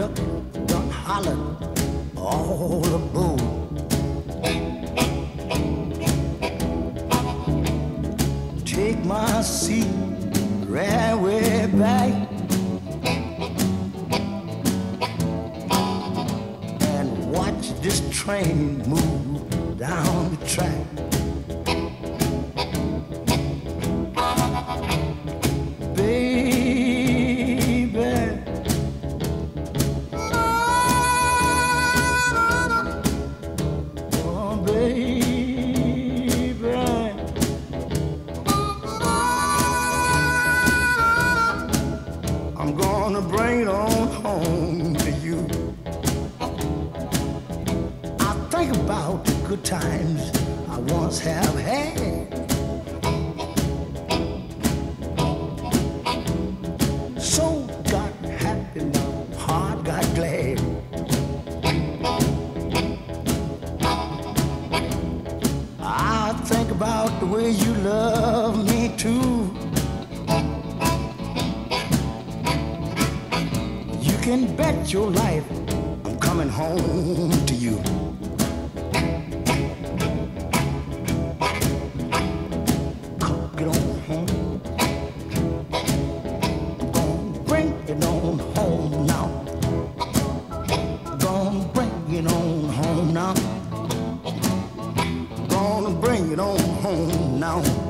duck done holler, all aboard. Take my seat right way back. And watch this train move down the track. I'm gonna bring it on home to you. I think about the good times I once have had. So got happy, my heart got glad. I think about the way you love me too. can bet your life I'm coming home to you. Cook it on home. Gonna bring it on home now. Gonna bring it on home now. Gonna bring it on home now.